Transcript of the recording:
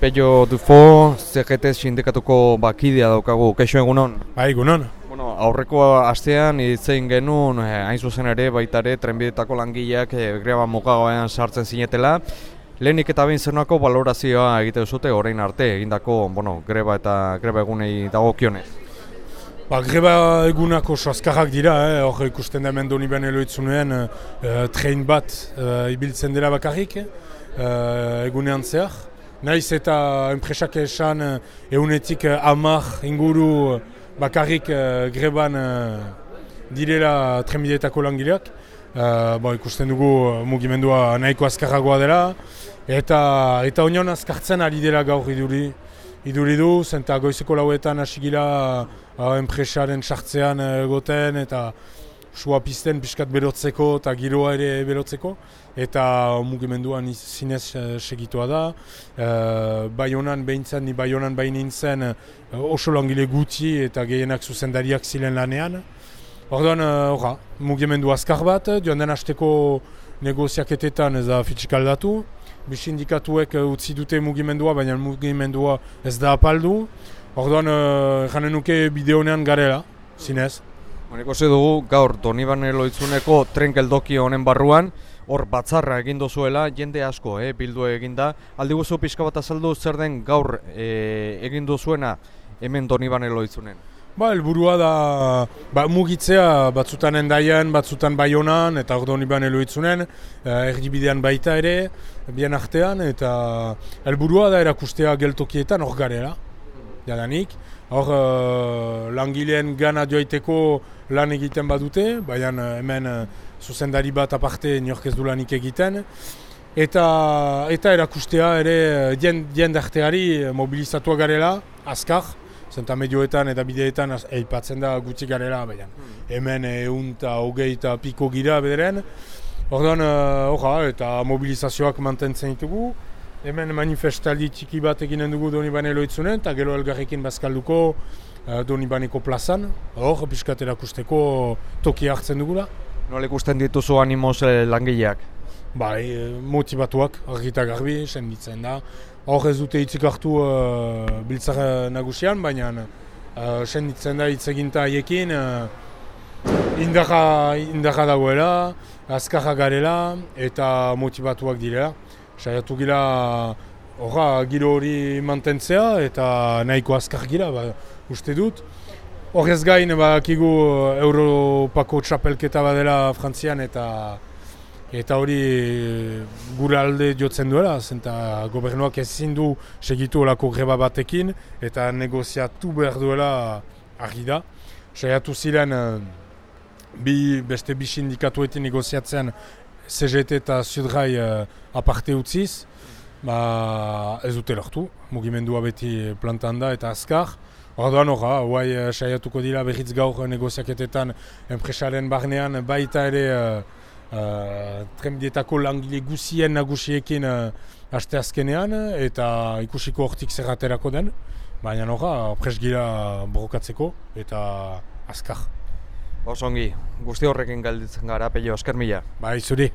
Pello Dufo, CGT sindikatuko bakidea daukagu, keixo egunon? Bai, egunon. Bueno, aurreko astean itzein genuen, eh, hain zuzen ere, baitare, trenbidetako langileak eh, greba mugagoean sartzen zinetela. Lehenik eta behin zenuako balorazioa egite zute orain arte, egindako bueno, greba eta greba egunei dagokionez. Ba, greba egunako soazkarrak dira, eh? hor ikusten da hemen doni ben eloitzunean eh, train bat eh, ibiltzen dela bakarrik eh, egunean zehar. Naiz eta enpresak esan eunetik uh, amar inguru bakarrik uh, greban uh, direla trenbideetako langileak. Uh, bo, ikusten dugu mugimendua nahiko azkarragoa dela. Eta, eta onion azkartzen ari dela gaur iduri. Iduri du, zenta goizeko lauetan hasi gila uh, enpresaren sartzean egoten eta sua pizten pixkat berotzeko eta giroa ere berotzeko. Eta mugimenduan zinez uh, segitua da. Uh, bai honan behintzen, ni bai honan bain nintzen uh, oso langile guti eta gehienak zuzendariak ziren lanean. Orduan, uh, mugimendu azkar bat, joan den hasteko negoziaketetan ez da fitxik aldatu. Bisindikatuek uh, utzi dute mugimendua, baina mugimendua ez da apaldu. Orduan, uh, janen nuke bideonean garela, zinez Honeko ze dugu gaur Donibane loitzuneko tren geldoki honen barruan hor batzarra egin duzuela jende asko eh, bildu eginda. Aldi guzu pixka bat azaldu zer den gaur eh, egin duzuena hemen Donibane loitzunen? Ba, helburua da ba, mugitzea batzutan endaian, batzutan baionan eta hor Donibane loitzunen eh, erdibidean baita ere, bien artean eta helburua da erakustea geltokietan hor garela jadanik. Hor, uh, langileen gana joaiteko lan egiten badute, baina uh, hemen uh, zuzendari bat aparte niork ez du lanik egiten. Eta, eta erakustea ere jend, arteari mobilizatua garela, azkar, zenta medioetan eta bideetan eipatzen da gutxi garela, baina hmm. hemen egun eta hogei eta piko gira bederen. Ordan, uh, eta mobilizazioak mantentzen ditugu. Hemen manifestaldi txiki bat eginen dugu Donibane loitzunen, eta gero elgarrekin bazkalduko uh, Donibaneko plazan. Hor, piskat erakusteko toki hartzen dugula. Nola ikusten dituzu animoz eh, langileak? Bai, eh, motibatuak, argita garbi, senditzen da. Hor ez dute hitzik hartu uh, biltzar nagusian, baina uh, senditzen da hitz eginta haiekin. Uh, indarra, dagoela, azkarra garela eta motibatuak direla saiatu gira horra giro hori mantentzea eta nahiko azkar gira, ba, uste dut. Horrez gain, ba, kigu Europako txapelketa badela Frantzian eta eta hori gure alde jotzen duela, zenta gobernuak ezin du segitu olako greba batekin eta negoziatu behar duela argi da. Saiatu ziren bi, beste bi sindikatuetin negoziatzen CGT eta Sudrai uh, aparte utziz, ba, ez dute lortu, mugimendua beti plantan da eta azkar. Orduan horra, guai uh, saiatuko dira behitz gaur negoziaketetan enpresaren barnean baita ere uh, uh, trenbietako langile guzien nagusiekin uh, aste azkenean eta ikusiko hortik zerraterako den. Baina horra, presgira borokatzeko eta azkar. Osongi, guzti horrekin galditzen gara, peio, esker mila. Bai, zuri.